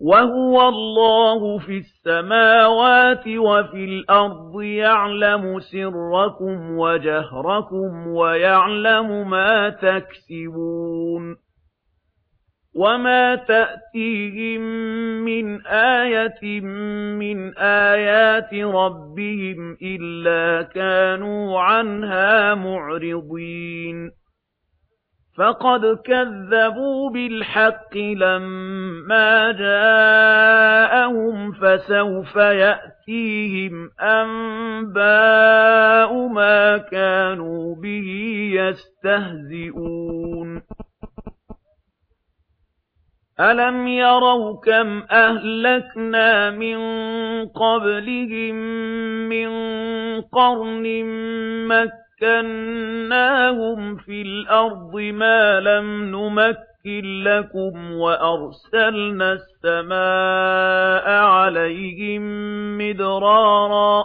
وَهُوَ اللَّهُ فِي السَّمَاوَاتِ وَفِي الْأَرْضِ يَعْلَمُ سِرَّكُمْ وَجَهْرَكُمْ وَيَعْلَمُ مَا تَكْسِبُونَ وَمَا تَأْتِيهِمْ مِنْ آيَةٍ مِنْ آيَاتِ رَبِّهِمْ إِلَّا كَانُوا عَنْهَا مُعْرِضِينَ فَقَدْ كَذَّبُوا بِالْحَقِّ لَمَّا جَاءَهُمْ فَسَوْفَ يَأْتِيهِمْ أَنبَاءُ مَا كَانُوا بِهِ يَسْتَهْزِئُونَ أَلَمْ يَرَوْا كَمْ أَهْلَكْنَا مِنْ قَبْلِهِمْ مِنْ قَرْنٍ مَكْ مَكَّنَّاهُمْ فِي الْأَرْضِ مَا لَمْ نُمَكِّنْ لَكُمْ وَأَرْسَلْنَا السَّمَاءَ عَلَيْهِمْ مِدْرَارًا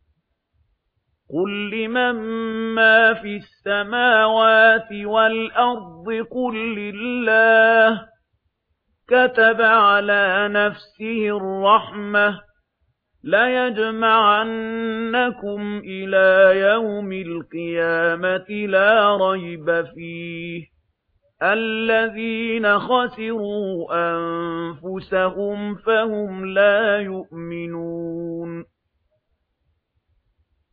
قُل لِّمَن مَّا فِي السَّمَاوَاتِ وَالْأَرْضِ قُل لِّلَّهِ كَتَبَ عَلَى نَفْسِهِ الرَّحْمَةَ لَيَجْمَعَنَّكُمْ إِلَىٰ يَوْمِ الْقِيَامَةِ لَا رَيْبَ فِيهِ الَّذِينَ خَسِرُوا أَنفُسَهُمْ فَهُمْ لَا يُؤْمِنُونَ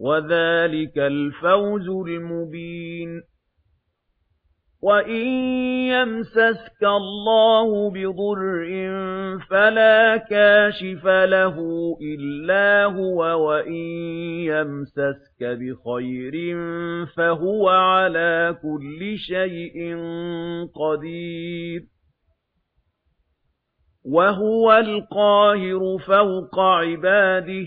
وَذَلِكَ الْفَوْزُ الْمُبِينُ وَإِن يَمْسَسْكَ اللَّهُ بِضُرٍّ فَلَا كَاشِفَ لَهُ إِلَّا هُوَ وَإِن يَمْسَسْكَ بِخَيْرٍ فَهُوَ عَلَى كُلِّ شَيْءٍ قَدِيرٌ وَهُوَ الْقَاهِرُ فَوْقَ عِبَادِهِ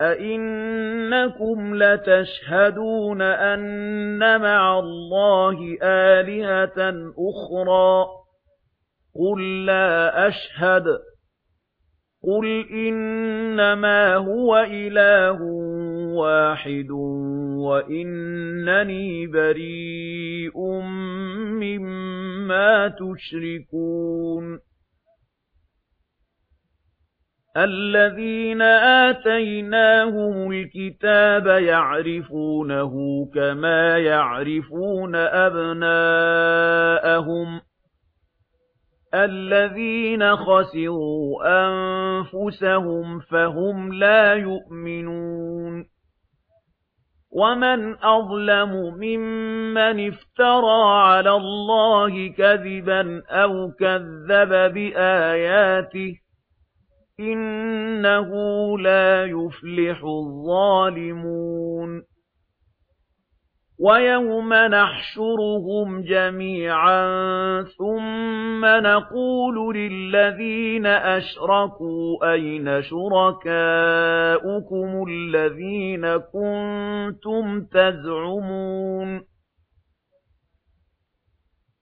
أَئِنَّكُمْ لَتَشْهَدُونَ أَنَّ مَعَ اللَّهِ آلِهَةً أُخْرَى قُل لَّا أَشْهَدُ قُلْ إِنَّمَا هُوَ إِلَٰهٌ وَاحِدٌ وَإِنَّنِي بَرِيءٌ مِّمَّا تُشْرِكُونَ الَّذِينَ آتَيْنَاهُمُ الْكِتَابَ يَعْرِفُونَهُ كَمَا يَعْرِفُونَ أَبْنَاءَهُمْ الَّذِينَ خَسِرُوا أَنفُسَهُمْ فَهُمْ لَا يُؤْمِنُونَ وَمَنْ أَظْلَمُ مِمَّنِ افْتَرَى عَلَى اللَّهِ كَذِبًا أَوْ كَذَّبَ بِآيَاتِهِ إِنَّهُ لَا يُفْلِحُ الظَّالِمُونَ وَيَوْمَ نَحْشُرُهُمْ جَمِيعًا ثُمَّ نَقُولُ لِلَّذِينَ أَشْرَكُوا أَيْنَ شُرَكَاؤُكُمُ الَّذِينَ كُنتُمْ تَزْعُمُونَ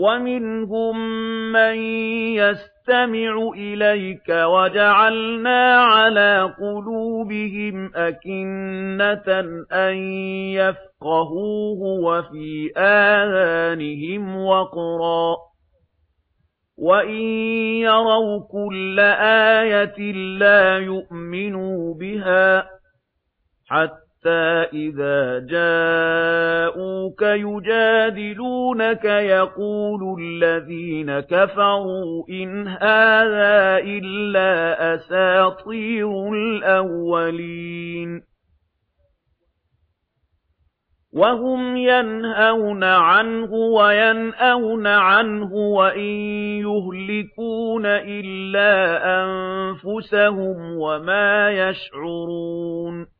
وَمِنْهُمْ مَنْ يَسْتَمِعُ إِلَيْكَ وَجَعَلْنَا عَلَى قُلُوبِهِمْ أَكِنَّةً أَنْ يَفْقَهُوهُ وَفِي آذَانِهِمْ وَقْرًا وَإِنْ يَرَوْا كُلَّ آيَةٍ لَا يُؤْمِنُوا بِهَا حَتَّى حَتَّى إِذَا جَاءُوكَ يُجَادِلُونَكَ يَقُولُ الَّذِينَ كَفَرُوا إِنْ هَذَا إِلَّا أَسَاطِيرُ الْأَوَّلِينَ وَهُمْ يَنْهَوْنَ عَنْهُ وَيَنْأَوْنَ عَنْهُ وَإِنْ يُهْلِكُونَ إِلَّا أَنفُسَهُمْ وَمَا يَشْعُرُونَ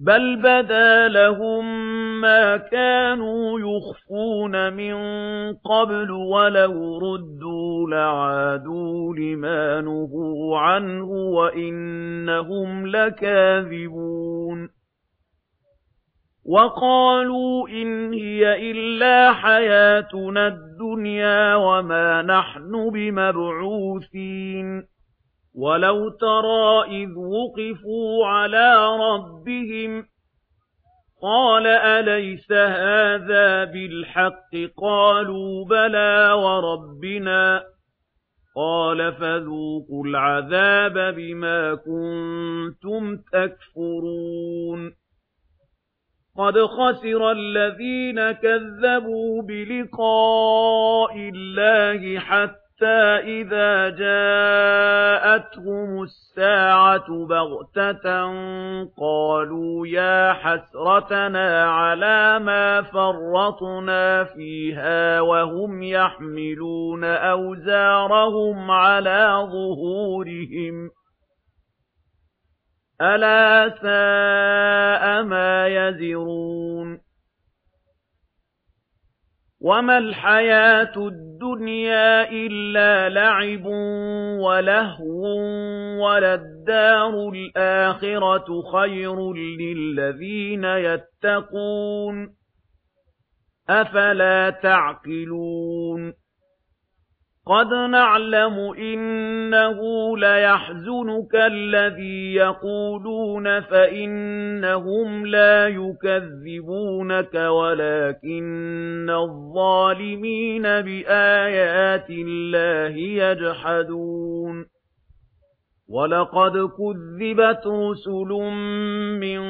بَلْ بَدَا لَهُم مَّا كَانُوا يُخْفُونَ مِن قَبْلُ وَلَوْ رُدُّوا لَعَادُوا لِمَا نُهُوا عَنْهُ وَإِنَّهُمْ لَكَاذِبُونَ وَقَالُوا إِنْ هِيَ إِلَّا حَيَاتُنَا الدُّنْيَا وَمَا نَحْنُ بِمَبْعُوثِينَ وَلَوْ تَرَىٰ إِذْ وُقِفُوا عَلَىٰ رَبِّهِمْ قَالَ أَلَيْسَ هَٰذَا بِالْحَقِّ ۖ قَالُوا بَلَىٰ وَرَبِّنَا ۚ قَالَ فَذُوقُوا الْعَذَابَ بِمَا كُنتُمْ تَكْفُرُونَ قَدْ خَسِرَ الَّذِينَ كَذَّبُوا بِلِقَاءِ اللَّهِ حَتَّىٰ حَتَّى إِذَا جَاءَتْهُمُ السَّاعَةُ بَغْتَةً قَالُوا يَا حَسْرَتَنَا عَلَى مَا فَرَّطْنَا فِيهَا وَهُمْ يَحْمِلُونَ أَوْزَارَهُمْ عَلَى ظُهُورِهِمْ أَلَا سَاءَ مَا يَزِرُونَ وَمَا الْحَيَاةُ الدُّنْيَا إِلَّا لَعِبٌ وَلَهْوٌ وَلَلدَّارُ الْآخِرَةُ خَيْرٌ لِّلَّذِينَ يَتَّقُونَ أَفَلَا تَعْقِلُونَ قَدْ نَعْلَمُ إِنَّهُ لَيَحْزُنُكَ الَّذِي يَقُولُونَ فَإِنَّهُمْ لَا يُكَذِّبُونَكَ وَلَكِنَّ الظَّالِمِينَ بِآيَاتِ اللَّهِ يَجْحَدُونَ وَلَقَدْ كُذِّبَتْ رُسُلٌ مِّن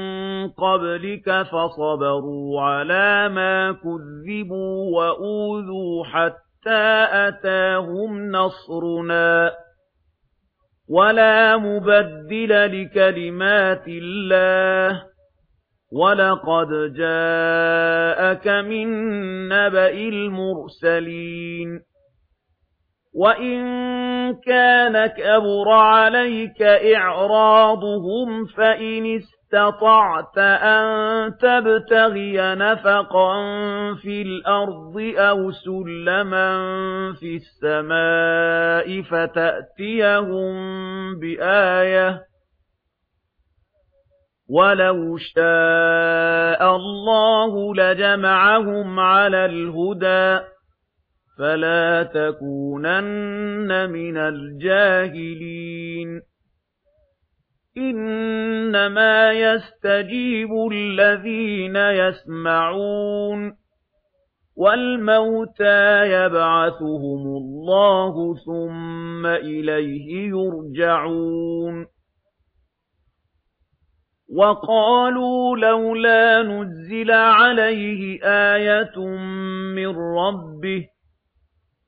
قَبْلِكَ فَصَبَرُوا عَلَىٰ مَا كُذِّبُوا وَأُوذُوا حَتَّىٰ حَتَّى أَتَاهُمْ نَصْرُنَا وَلَا مُبَدِّلَ لِكَلِمَاتِ اللَّهِ وَلَقَدْ جَاءَكَ مِن نَّبَإِ الْمُرْسَلِينَ وَإِن كَانَ كَبُرَ عَلَيْكَ إِعْرَاضُهُمْ فَإِنِ اسْتَطَعْتَ أَن تَبْتَغِيَ نَفَقًا فِي الْأَرْضِ أَوْ سُلَّمًا فِي السَّمَاءِ فَتَأْتِيَهُم بِآيَةٍ. وَلَوْ شَاءَ اللَّهُ لَجَمَعَهُمْ عَلَى الْهُدَى. فَلَا تَكُونَنَّ مِنَ الْجَاهِلِينَ. إِنَّمَا يَسْتَجِيبُ الَّذِينَ يَسْمَعُونَ وَالْمَوْتَى يَبْعَثُهُمُ اللَّهُ ثُمَّ إِلَيْهِ يُرْجَعُونَ وَقَالُوا لَوْلَا نُزِّلَ عَلَيْهِ آيَةٌ مِّن رَّبِّهِ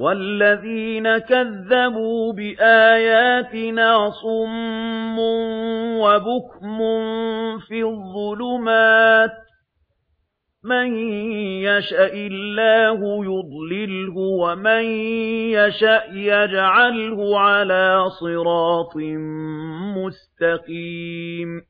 وَالَّذِينَ كَذَّبُوا بِآيَاتِنَا صُمٌّ وَبُكْمٌ فِي الظُّلُمَاتِ مَن يَشَأِ اللَّهُ يُضْلِلْهُ وَمَن يَشَأْ يَجْعَلْهُ عَلَى صِرَاطٍ مُّسْتَقِيمٍ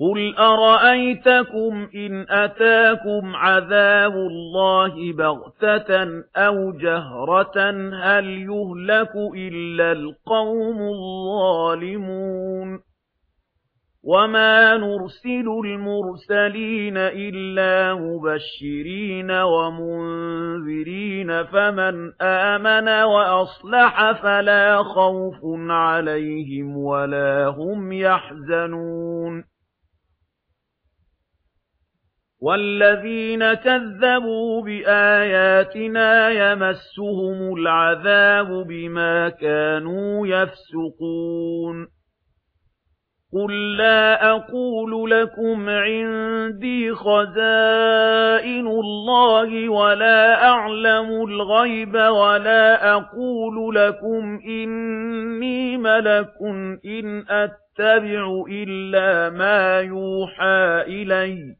قُلْ أَرَأَيْتَكُمْ إِنْ أَتَاكُمْ عَذَابُ اللَّهِ بَغْتَةً أَوْ جَهْرَةً هَلْ يُهْلَكُ إِلَّا الْقَوْمُ الظَّالِمُونَ وَمَا نُرْسِلُ الْمُرْسَلِينَ إِلَّا مُبَشِّرِينَ وَمُنذِرِينَ فَمَن آمَنَ وَأَصْلَحَ فَلَا خَوْفٌ عَلَيْهِمْ وَلَا هُمْ يَحْزَنُونَ وَالَّذِينَ كَذَّبُوا بِآيَاتِنَا يَمَسُّهُمُ الْعَذَابُ بِمَا كَانُوا يَفْسُقُونَ قُل لَّا أَقُولُ لَكُمْ عِندِي خَزَائِنُ اللَّهِ وَلَا أَعْلَمُ الْغَيْبَ وَلَا أَقُولُ لَكُمْ إِنِّي مَلَكٌ إِنْ أَتَّبِعُ إِلَّا مَا يُوحَى إِلَيَّ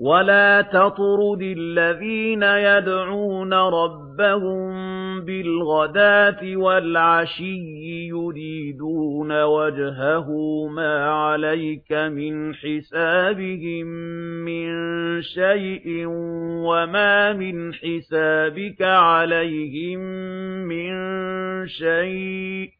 وَلَا تَطْرُدِ الَّذِينَ يَدْعُونَ رَبَّهُم بِالْغَدَاةِ وَالْعَشِيِّ يُرِيدُونَ وَجْهَهُ مَا عَلَيْكَ مِنْ حِسَابِهِم مِّن شَيْءٍ وَمَا مِنْ حِسَابِكَ عَلَيْهِم مِّن شَيْءٍ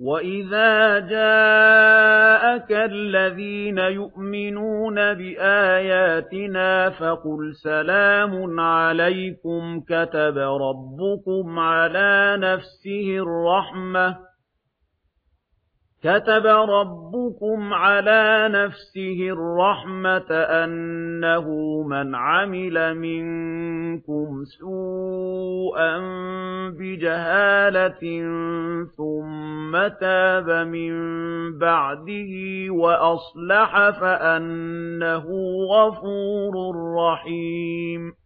وَإِذَا جَاءَكَ الَّذِينَ يُؤْمِنُونَ بِآيَاتِنَا فَقُلْ سَلَامٌ عَلَيْكُمْ كَتَبَ رَبُّكُمْ عَلَىٰ نَفْسِهِ الرَّحْمَةَ كَتَبَ رَبُّكُمْ عَلَى نَفْسِهِ الرَّحْمَةَ أَنَّهُ مَنْ عَمِلَ مِنكُمْ سُوءًا بِجَهَالَةٍ ثُمَّ تَابَ مِن بَعْدِهِ وَأَصْلَحَ فَأَنَّهُ غَفُورٌ رَّحِيمٌ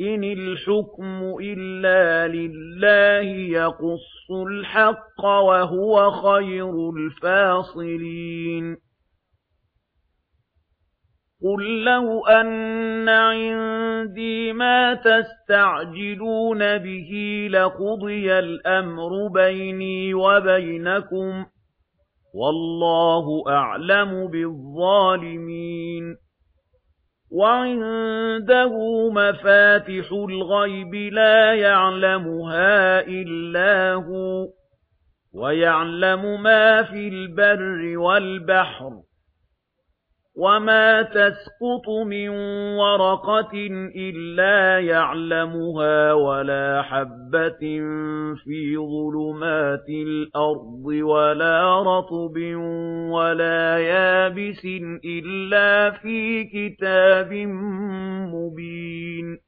إِنِ الْحُكْمُ إِلَّا لِلَّهِ يَقُصُّ الْحَقَّ وَهُوَ خَيْرُ الْفَاصِلِينَ قُل لَّوْ أَنَّ عِندِي مَا تَسْتَعْجِلُونَ بِهِ لَقُضِيَ الْأَمْرُ بَيْنِي وَبَيْنَكُمْ وَاللَّهُ أَعْلَمُ بِالظَّالِمِينَ وَعِندَهُ مَفَاتِحُ الْغَيْبِ لَا يَعْلَمُهَا إِلَّا هُوَ وَيَعْلَمُ مَا فِي الْبَرِّ وَالْبَحْرِ وَمَا تَسْقُطُ مِنْ وَرَقَةٍ إِلَّا يَعْلَمُهَا وَلَا حَبَّةٍ فِي ظُلُمَاتِ الْأَرْضِ وَلَا رَطْبٍ وَلَا يَابِسٍ إِلَّا فِي كِتَابٍ مُبِينٍ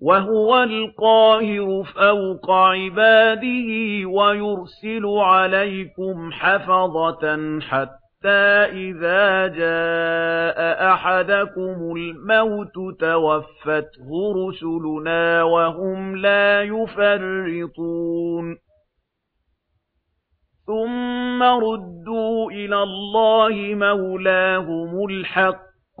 وَهُوَ الْقَاهِرُ فَوْقَ عِبَادِهِ وَيُرْسِلُ عَلَيْكُمْ حَفَظَةً حَتَّى إِذَا جَاءَ أَحَدَكُمُ الْمَوْتُ تَوَفَّتْهُ رُسُلُنَا وَهُمْ لَا يُفَرِّطُونَ ثُمَّ رُدُّوا إِلَى اللَّهِ مَوْلَاهُمُ الْحَقِّ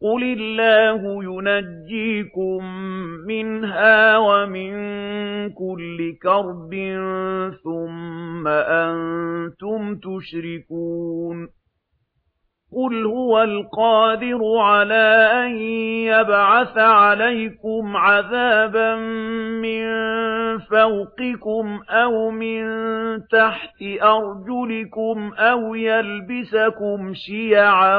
قُلِ اللَّهُ يُنَجِّيكُم مِّنْهَا وَمِن كُلِّ كَرْبٍ ثُمَّ أَنتُمْ تُشْرِكُونَ قُلْ هُوَ الْقَادِرُ عَلَىٰ أَن يَبْعَثَ عَلَيْكُمْ عَذَابًا مِّن فَوْقِكُمْ أَوْ مِن تَحْتِ أَرْجُلِكُمْ أَوْ يَلْبِسَكُمْ شِيَعًا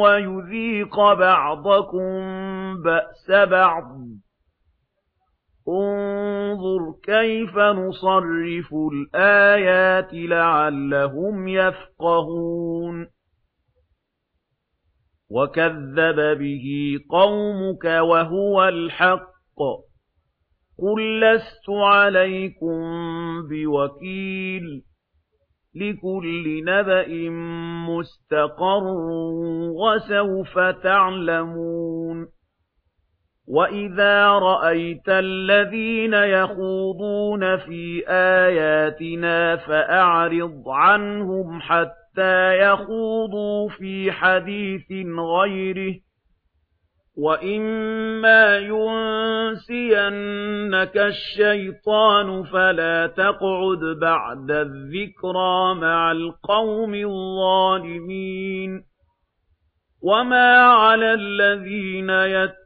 وَيُذِيقَ بَعْضَكُم بَأْسَ بَعْضٍ انظُرْ كَيْفَ نُصَرِّفُ الْآيَاتِ لَعَلَّهُمْ يَفْقَهُونَ وَكَذَّبَ بِهِ قَوْمُكَ وَهُوَ الْحَقُّ قُل لَّسْتُ عَلَيْكُم بِوَكِيلٍ لِّكُلِّ نَبَإٍ مُّسْتَقَرٌّ وَسَوْفَ تَعْلَمُونَ وَإِذَا رَأَيْتَ الَّذِينَ يَخُوضُونَ فِي آيَاتِنَا فَأَعْرِضْ عَنْهُمْ حَتَّىٰ حَتَّى يَخُوضُوا فِي حَدِيثٍ غَيْرِهِ ۚ وَإِمَّا يُنسِيَنَّكَ الشَّيْطَانُ فَلَا تَقْعُدْ بَعْدَ الذِّكْرَىٰ مَعَ الْقَوْمِ الظَّالِمِينَ وَمَا عَلَى الَّذِينَ يَتَّقُونَ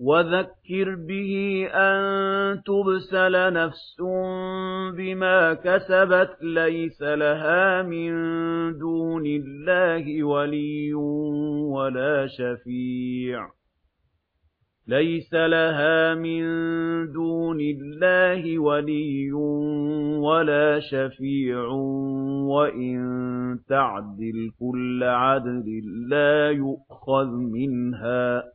وَذَكِّرْ بِهِ أَن تُبْسَلَ نَفْسٌ بِمَا كَسَبَتْ لَيْسَ لَهَا مِن دُونِ اللَّهِ وَلِيٌّ وَلَا شَفِيعٌ. لَيْسَ لَهَا مِن دُونِ اللَّهِ وَلِيٌّ وَلَا شَفِيعٌ. وَإِن تَعْدِلْ كُلَّ عَدْلٍ لَّا يُؤْخَذْ مِنْهَا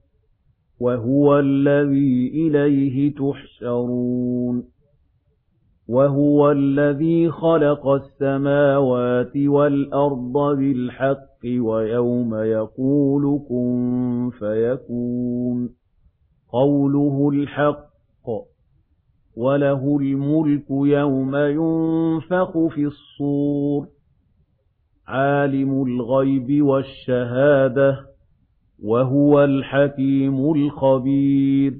وَهُوَ الَّذِي إِلَيْهِ تُحْشَرُونَ وَهُوَ الَّذِي خَلَقَ السَّمَاوَاتِ وَالْأَرْضَ بِالْحَقِّ وَيَوْمَ يَقُولُ كُن فَيَكُونُ قَوْلُهُ الْحَقُّ وَلَهُ الْمُلْكُ يَوْمَ يُنفَخُ فِي الصُّورِ عَالِمُ الْغَيْبِ وَالشَّهَادَةِ وَهُوَ الْحَكِيمُ الْخَبِيرُ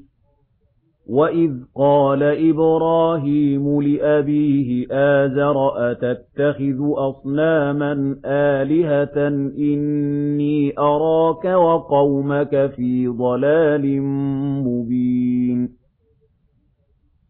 وَإِذْ قَالَ إِبْرَاهِيمُ لِأَبِيهِ آزَرَ أَتَتَّخِذُ أَصْنَامًا آلِهَةً إِنِّي أَرَاكَ وَقَوْمَكَ فِي ضَلَالٍ مُبِينٍ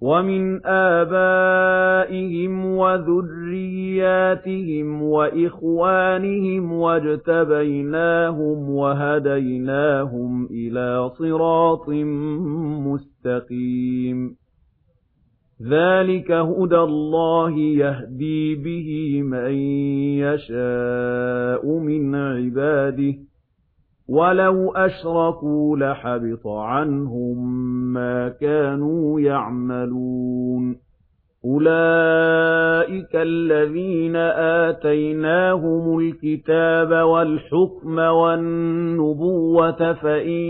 وَمِنْ آبَائِهِمْ وَذُرِّيَّاتِهِمْ وَإِخْوَانِهِمْ وَاجْتَبَيْنَاهُمْ وَهَدَيْنَاهُمْ إِلَى صِرَاطٍ مُسْتَقِيمٍ. ذَلِكَ هُدَى اللَّهِ يَهْدِي بِهِ مَن يَشَاءُ مِنْ عِبَادِهِ. وَلَوْ أَشْرَكُوا لَحَبِطَ عَنْهُمْ مَا كَانُوا يَعْمَلُونَ أُولَئِكَ الَّذِينَ آتَيْنَاهُمُ الْكِتَابَ وَالْحُكْمَ وَالنُّبُوَّةَ فَإِن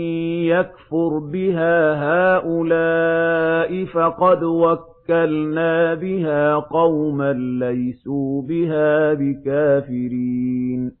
يَكْفُرْ بِهَا هَؤُلَاءِ فَقَدْ وَكَّلْنَا بِهَا قَوْمًا لَّيْسُوا بِهَا بِكَافِرِينَ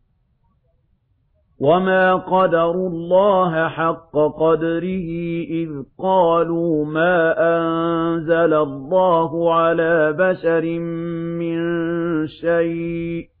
وَمَا قَدَرُوا اللَّهَ حَقَّ قَدْرِهِ إِذْ قَالُوا مَا أَنزَلَ اللَّهُ عَلَى بَشَرٍ مِّن شَيْءٍ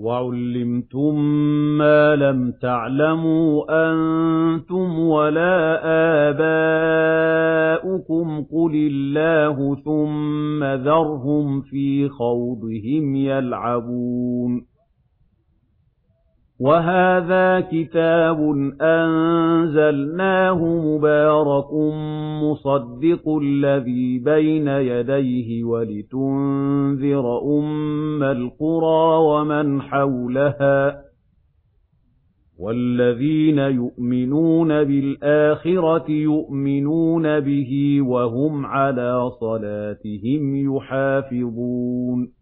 وَعُلِّمْتُم مَّا لَمْ تَعْلَمُوا أَنتُمْ وَلَا آبَاؤُكُمْ قُلِ اللَّهُ ثُمَّ ذَرْهُمْ فِي خَوْضِهِمْ يَلْعَبُونَ وَهَٰذَا كِتَابٌ أَنزَلْنَاهُ مُبَارَكٌ مُصَدِّقُ الَّذِي بَيْنَ يَدَيْهِ وَلِتُنذِرَ أُمَّ الْقُرَىٰ وَمَنْ حَوْلَهَا وَالَّذِينَ يُؤْمِنُونَ بِالْآخِرَةِ يُؤْمِنُونَ بِهِ وَهُمْ عَلَىٰ صَلَاتِهِمْ يُحَافِظُونَ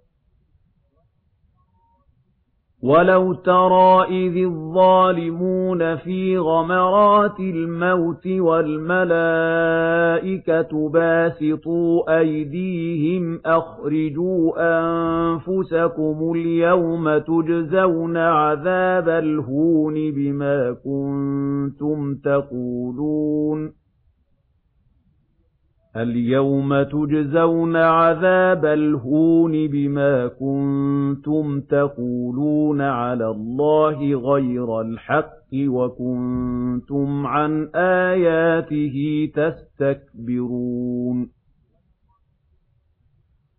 وَلَوْ تَرَى إِذِ الظَّالِمُونَ فِي غَمَرَاتِ الْمَوْتِ وَالْمَلَائِكَةُ بَاسِطُو أَيْدِيهِمْ أَخْرِجُوا أَنفُسَكُمُ الْيَوْمَ تُجْزَوْنَ عَذَابَ الْهُونِ بِمَا كُنتُمْ تَقُولُونَ الْيَوْمَ تُجْزَوْنَ عَذَابَ الْهُونِ بِمَا كُنتُمْ تَقُولُونَ عَلَى اللَّهِ غَيْرَ الْحَقِّ وَكُنتُمْ عَن آيَاتِهِ تَسْتَكْبِرُونَ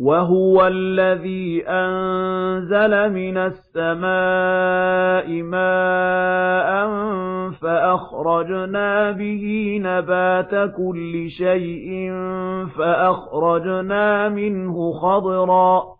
وَهُوَ الَّذِي أَنزَلَ مِنَ السَّمَاءِ مَاءً فَأَخْرَجْنَا بِهِ نَبَاتَ كُلِّ شَيْءٍ فَأَخْرَجْنَا مِنْهُ خَضْرًا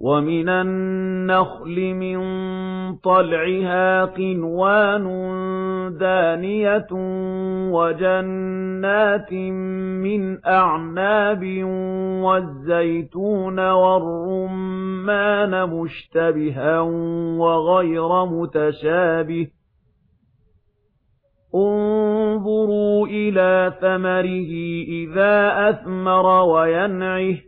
وَمِنَ النَّخْلِ مِن طَلْعِهَا قِنْوَانٌ دَانِيَةٌ وَجَنَّاتٍ مِّنْ أَعْنَابٍ وَالزَّيْتُونَ وَالرُّمَّانَ مُشْتَبِهًا وَغَيْرَ مُتَشَابِهٍ انظُرُوا إِلَى ثَمَرِهِ إِذَا أَثْمَرَ وَيَنْعِهِ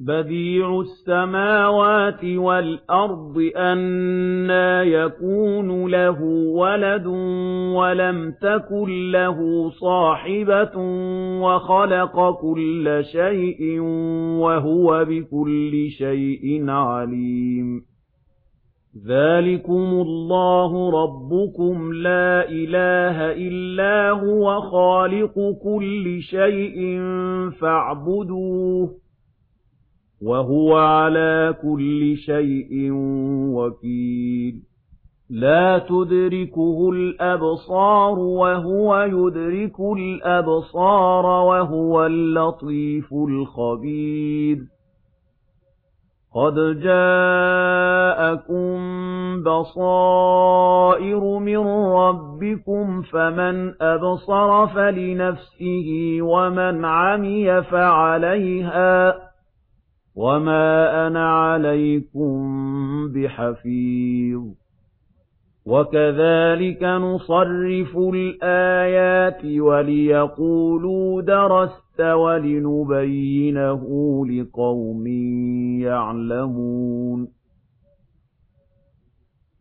بَدِيعُ السَّمَاوَاتِ وَالْأَرْضِ أنا يَكُونُ لَهُ وَلَدٌ وَلَمْ تَكُنْ لَهُ صَاحِبَةٌ وَخَلَقَ كُلَّ شَيْءٍ وَهُوَ بِكُلِّ شَيْءٍ عَلِيمٌ. ذَلِكُمُ اللَّهُ رَبُّكُمْ لَا إِلَٰهَ إِلَّا هُوَ خَالِقُ كُلِّ شَيْءٍ فَاعْبُدُوهُ وَهُوَ عَلَى كُلِّ شَيْءٍ وَكِيلٌ. لَا تُدْرِكُهُ الْأَبْصَارُ وَهُوَ يُدْرِكُ الْأَبْصَارَ وَهُوَ اللَّطِيفُ الْخَبِيرُ. قَدْ جَاءَكُمْ بَصَائِرُ مِنْ رَبِّكُمْ فَمَنْ أَبْصَرَ فَلِنَفْسِهِ وَمَنْ عَمِيَ فَعَلَيْهَا وَمَا أَنَا عَلَيْكُمْ بِحَفِيظٍ وَكَذَلِكَ نُصَرِّفُ الْآيَاتِ وَلِيَقُولُوا دَرَسْتَ وَلِنُبَيِّنَهُ لِقَوْمٍ يَعْلَمُونَ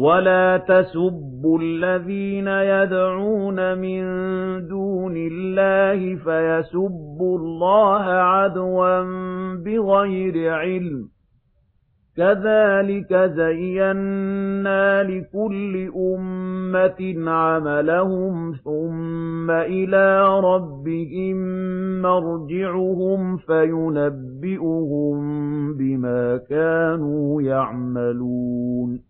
وَلَا تَسُبُّوا الَّذِينَ يَدْعُونَ مِن دُونِ اللَّهِ فَيَسُبُّوا اللَّهَ عَدْوًا بِغَيْرِ عِلْمٍ كَذَلِكَ زَيَّنَّا لِكُلِّ أُمَّةٍ عَمَلَهُمْ ثُمَّ إِلَى رَبِّهِمْ مَرْجِعُهُمْ فَيُنَبِّئُهُم بِمَا كَانُوا يَعْمَلُونَ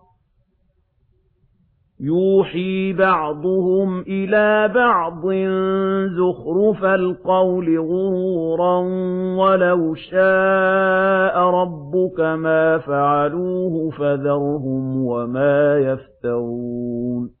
يُوحِي بَعْضُهُمْ إِلَى بَعْضٍ زُخْرُفَ الْقَوْلِ غُرُورًا وَلَوْ شَاءَ رَبُّكَ مَا فَعَلُوهُ فَذَرْهُمْ وَمَا يَفْتَرُونَ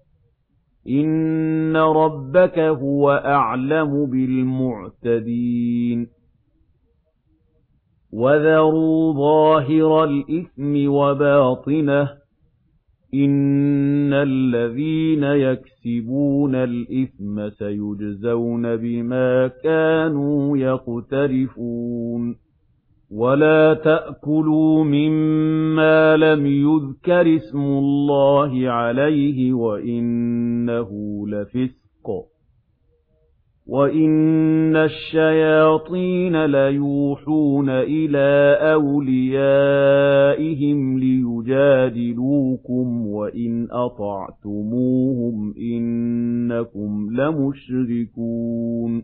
إِنَّ رَبَّكَ هُوَ أَعْلَمُ بِالْمُعْتَدِينَ وَذَرُوا ظَاهِرَ الْإِثْمِ وَبَاطِنَهُ ۚ إِنَّ الَّذِينَ يَكْسِبُونَ الْإِثْمَ سَيُجْزَوْنَ بِمَا كَانُوا يَقْتَرِفُونَ وَلَا تَأْكُلُوا مِمَّا لَمْ يُذْكَرِ اسْمُ اللَّهِ عَلَيْهِ وَإِنَّهُ لَفِسْقٌ وَإِنَّ الشَّيَاطِينَ لَيُوحُونَ إِلَى أَوْلِيَائِهِمْ لِيُجَادِلُوكُمْ وَإِنْ أَطَعْتُمُوهُمْ إِنَّكُمْ لَمُشْرِكُونَ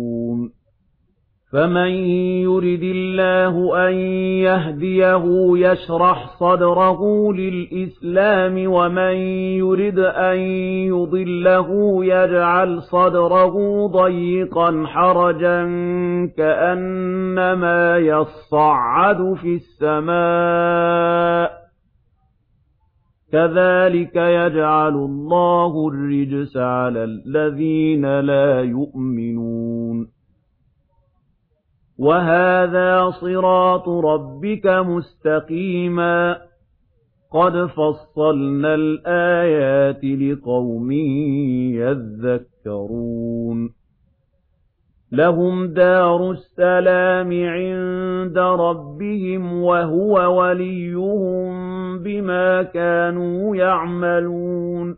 فَمَن يُرِدِ اللَّهُ أَن يَهْدِيَهُ يَشْرَحْ صَدْرَهُ لِلْإِسْلَامِ وَمَن يُرِدْ أَن يُضِلَّهُ يَجْعَلْ صَدْرَهُ ضَيِّقًا حَرَجًا كَأَنَّمَا يَصَّعَّدُ فِي السَّمَاءِ كَذَلِكَ يَجْعَلُ اللَّهُ الرِّجْسَ عَلَى الَّذِينَ لَا يُؤْمِنُونَ وَهَٰذَا صِرَاطُ رَبِّكَ مُسْتَقِيمًا قَدْ فَصَّلْنَا الْآيَاتِ لِقَوْمٍ يَذَّكَّرُونَ لَهُمْ دَارُ السَّلَامِ عِندَ رَبِّهِمْ وَهُوَ وَلِيُّهُم بِمَا كَانُوا يَعْمَلُونَ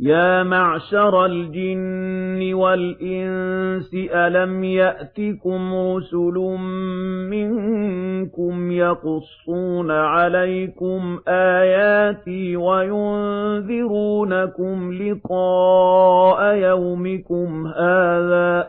يَا مَعْشَرَ الْجِنِّ وَالْإِنسِ أَلَمْ يَأْتِكُمْ رُسُلٌ مِّنكُمْ يَقُصُّونَ عَلَيْكُمْ آيَاتِي وَيُنذِرُونَكُمْ لِقَاءَ يَوْمِكُمْ هَٰذَا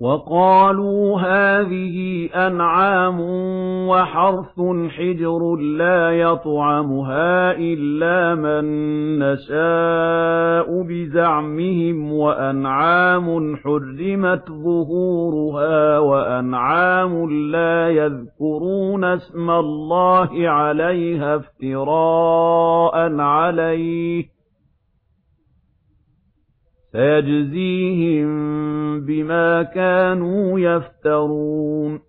وَقَالُوا هَٰذِهِ أَنْعَامٌ وَحَرْثٌ حِجْرٌ لَّا يَطْعَمُهَا إِلَّا مَن نَّشَاءُ بِزَعْمِهِمْ وَأَنْعَامٌ حُرِّمَتْ ظُهُورُهَا وَأَنْعَامٌ لَّا يَذْكُرُونَ اسْمَ اللَّهِ عَلَيْهَا افْتِرَاءً عَلَيْهِ سَيَجْزِيهِم بِمَا كَانُوا يَفْتَرُونَ.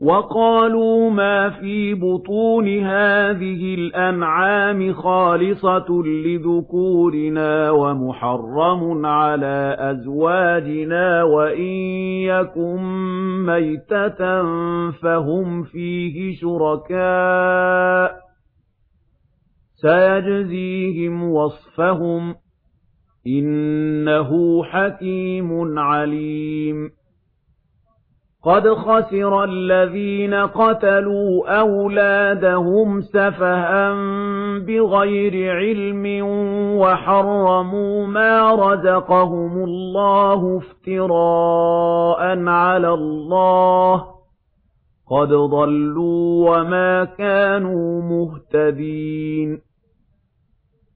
وَقَالُوا مَا فِي بُطُونِ هَٰذِهِ الْأَنْعَامِ خَالِصَةٌ لِّذُكُورِنَا وَمُحَرَّمٌ عَلَىٰ أَزْوَاجِنَا وَإِن يَكُن مَّيْتَةً فَهُمْ فِيهِ شُرَكَاءُ. سَيَجْزِيهِمْ وَصْفَهُمْ إِنَّهُ حَكِيمٌ عَلِيمٌ قَدْ خَسِرَ الَّذِينَ قَتَلُوا أَوْلَادَهُمْ سَفَهًا بِغَيْرِ عِلْمٍ وَحَرَّمُوا مَا رَزَقَهُمُ اللَّهُ افْتِرَاءً عَلَى اللَّهِ قَدْ ضَلُّوا وَمَا كَانُوا مُهْتَدِينَ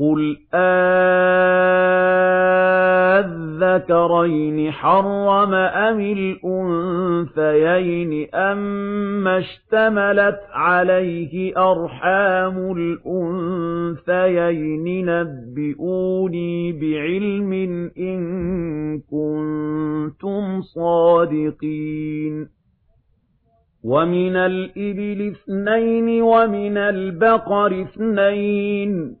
قُلْ أَذَّكَرَيْنِ حَرَّمَ أَمِ الْأُنثَيَيْنِ أَمَّا اشْتَمَلَتْ عَلَيْهِ أَرْحَامُ الْأُنثَيَيْنِ نَبِّئُونِي بِعِلْمٍ إِن كُنتُمْ صَادِقِينَ وَمِنَ الْإِبِلِ اثْنَيْنِ وَمِنَ الْبَقَرِ اثْنَيْنِ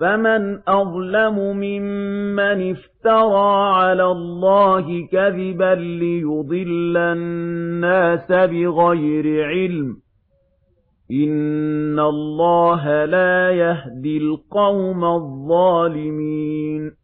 فَمَنْ أَظْلَمُ مِمَّنِ افْتَرَى عَلَى اللَّهِ كَذِبًا لِيُضِلَّ النَّاسَ بِغَيْرِ عِلْمٍ إِنَّ اللَّهَ لَا يَهْدِي الْقَوْمَ الظَّالِمِينَ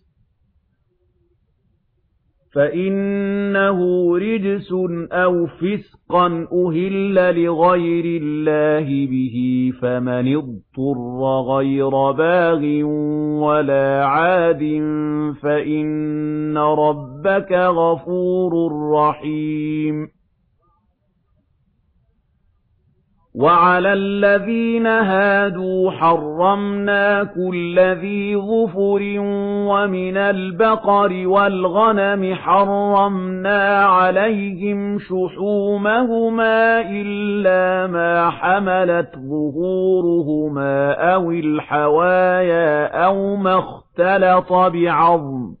فَإِنَّهُ رِجْسٌ أَوْ فِسْقًا أُهِلَّ لِغَيْرِ اللَّهِ بِهِ فَمَنِ اضْطُرَّ غَيْرَ بَاغٍ وَلَا عَادٍ فَإِنَّ رَبَّكَ غَفُورٌ رَّحِيمٌ وَعَلَى الَّذِينَ هَادُوا حَرَّمْنَا كُلَّ ذِي ظُفُرٍ وَمِنَ الْبَقَرِ وَالْغَنَمِ حَرَّمْنَا عَلَيْهِمْ شُحُومَهُمَا إِلَّا مَا حَمَلَتْ ظُهُورُهُمَا أَوِ الْحَوَايَا أَوْ مَا اخْتَلَطَ بِعَظْمٍ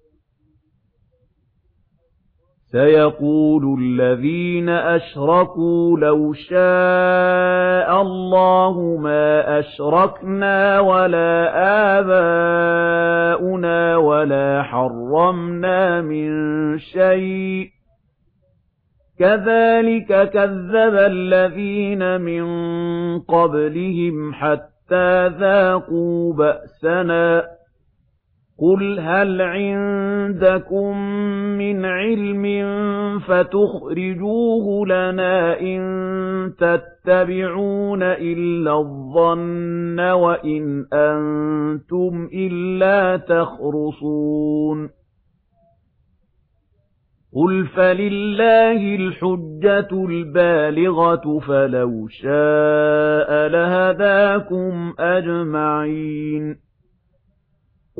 سَيَقُولُ الَّذِينَ أَشْرَكُوا لَوْ شَاءَ اللَّهُ مَا أَشْرَكْنَا وَلَا آبَاؤُنَا وَلَا حَرَّمْنَا مِن شَيْءٍ كَذَلِكَ كَذَّبَ الَّذِينَ مِن قَبْلِهِمْ حَتَّى ذَاقُوا بَأْسَنَا قُلْ هَلْ عِندَكُمْ مِنْ عِلْمٍ فَتُخْرِجُوهُ لَنَا إِن تَتَّبِعُونَ إِلَّا الظَّنَّ وَإِنْ أَنْتُمْ إِلَّا تَخْرُصُونَ قُلْ فَلِلَّهِ الْحُجَّةُ الْبَالِغَةُ فَلَوْ شَاءَ لَهَدَاكُمْ أَجْمَعِينَ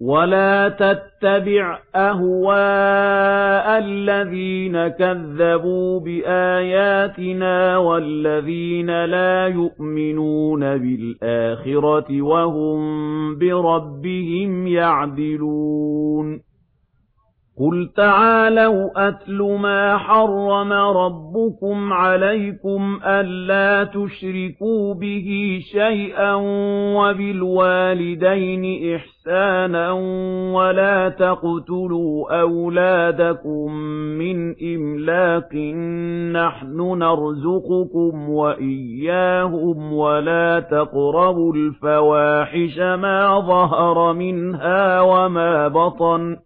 وَلَا تَتَّبِعْ أَهْوَاءَ الَّذِينَ كَذَّبُوا بِآيَاتِنَا وَالَّذِينَ لَا يُؤْمِنُونَ بِالْآخِرَةِ وَهُمْ بِرَبِّهِمْ يَعْدِلُونَ قُلْ تَعَالَوْا أَتْلُ مَا حَرَّمَ رَبُّكُمْ عَلَيْكُمْ أَلَّا تُشْرِكُوا بِهِ شَيْئًا وَبِالْوَالِدَيْنِ إِحْسَانًا وَلَا تَقْتُلُوا أَوْلَادَكُمْ مِنْ إِمْلَاقٍ نَحْنُ نَرْزُقُكُمْ وَإِيَّاهُمْ وَلَا تَقْرَبُوا الْفَوَاحِشَ مَا ظَهَرَ مِنْهَا وَمَا بَطَنَ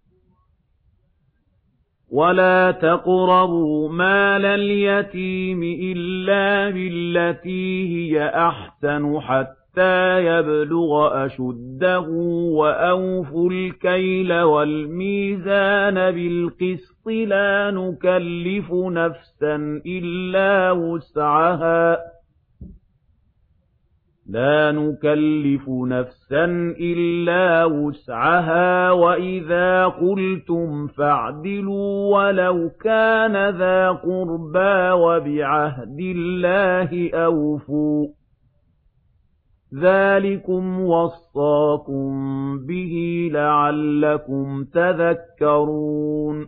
وَلَا تَقْرَبُوا مَالَ الْيَتِيمِ إِلَّا بِالَّتِي هِيَ أَحْسَنُ حَتَّى يَبْلُغَ أَشُدَّهُ وَأَوْفُوا الْكَيْلَ وَالْمِيزَانَ بِالْقِسْطِ لَا نُكَلِّفُ نَفْسًا إِلَّا وُسْعَهَا لَا نُكَلِّفُ نَفْسًا إِلَّا وُسْعَهَا وَإِذَا قُلْتُمْ فَاعْدِلُوا وَلَوْ كَانَ ذَا قُرْبَى وَبِعَهْدِ اللَّهِ أَوْفُوا. ذَلِكُمْ وَصَّاكُمْ بِهِ لَعَلَّكُمْ تَذَكَّرُونَ.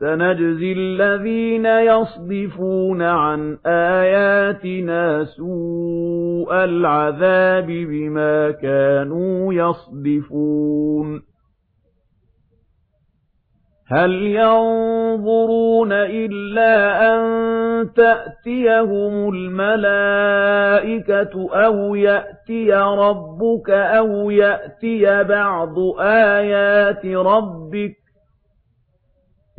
سَنَجْزِي الَّذِينَ يَصْدِفُونَ عَن آيَاتِنَا سُوءَ الْعَذَابِ بِمَا كَانُوا يَصْدِفُونَ. هَلْ يَنظُرُونَ إِلَّا أَن تَأْتِيَهُمُ الْمَلَائِكَةُ أَوْ يَأْتِيَ رَبُّكَ أَوْ يَأْتِيَ بَعْضُ آيَاتِ رَبِّكَ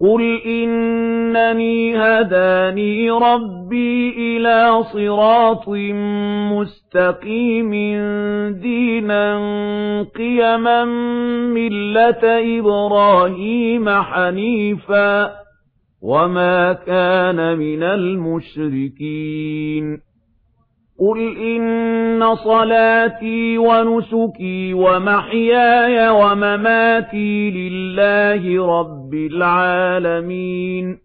قُلْ إِنَّنِي هَدَانِي رَبِّي إِلَى صِرَاطٍ مُسْتَقِيمٍ دِينًا قِيَمًا مِلَّةَ إِبْرَاهِيمَ حَنِيفًا وَمَا كَانَ مِنَ الْمُشْرِكِينَ قُلْ إِنَّ صَلَاتِي وَنُسُكِي وَمَحْيَايَ وَمَمَاتِي لِلَّهِ رَبِّ الْعَالَمِينَ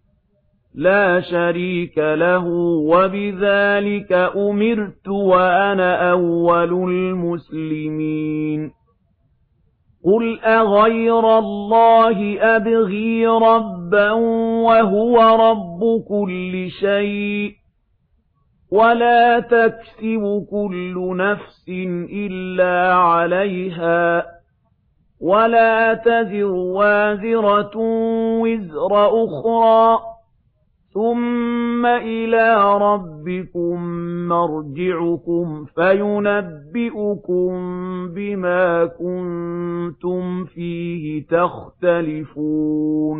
لَا شَرِيكَ لَهُ وَبِذَلِكَ أُمِرْتُ وَأَنَا أَوَّلُ الْمُسْلِمِينَ قُلْ أَغَيْرَ اللَّهِ أَبْغِي رَبًّا وَهُوَ رَبُّ كُلِّ شَيْءٍ وَلَا تَكْسِبُ كُلُّ نَفْسٍ إِلَّا عَلَيْهَا وَلَا تَزِرُ وَازِرَةٌ وِزْرَ أُخْرَى ثُمَّ إِلَى رَبِّكُمْ مَرْجِعُكُمْ فَيُنَبِّئُكُم بِمَا كُنتُمْ فِيهِ تَخْتَلِفُونَ